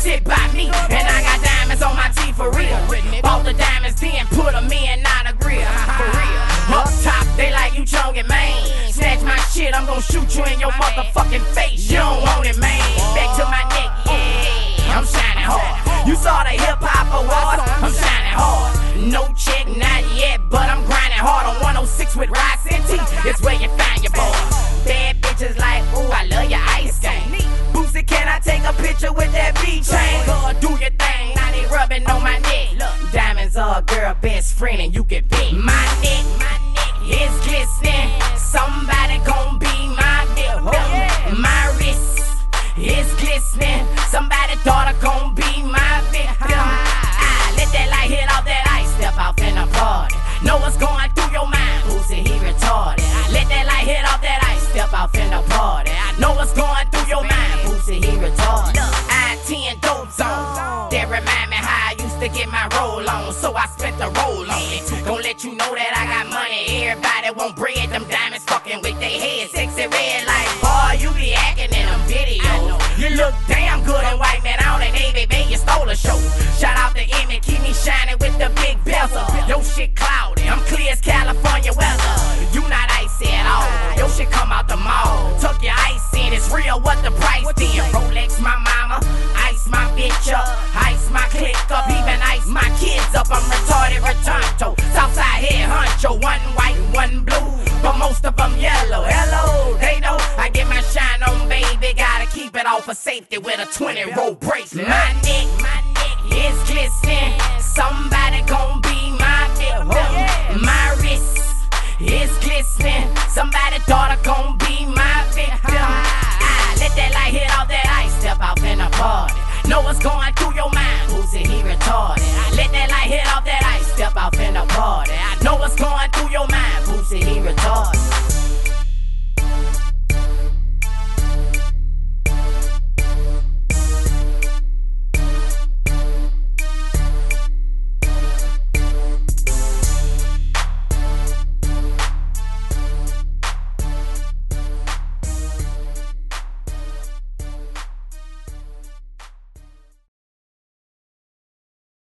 shit by me. And I got diamonds on my teeth for real. Bought the diamonds, then put them in, not a grill. For real. Up top, they like you chong man. Snatch my shit, I'm gonna shoot you in your motherfucking face. You don't want it, man. Back to my neck, yeah. I'm shining hard. You saw the hip hop awards, I'm shining hard. No check, not yet, but I'm grinding hard on 106 with rice and tea. It's where you chain? Girl, do your thing. Now they rubbing on my neck. Look, diamonds are a girl best friend, and you can bet my neck, my neck is glistening. Somebody gon' to get my roll on, so I spent the roll on it. Gonna let you know that I got money. Everybody want bread, them diamonds fucking with their heads. Sexy red like, boy, you be acting in them videos. You look damn good in white man on and Navy, man, you stole a show. Shout out to Emmett, keep me shining I'm retarded, return to Southside head honcho, one white, one blue, but most of them yellow. Hello, they know I get my shine on, baby. Gotta keep it all for safety with a 20 roll bracelet. My neck, my neck is glistening. Somebody gon' be my victim. Oh, my wrist is glistening. Somebody daughter gon' be my victim. I let that light hit off that ice, step out in the party. Know what's going through your mind, who's it, he retarded. I let that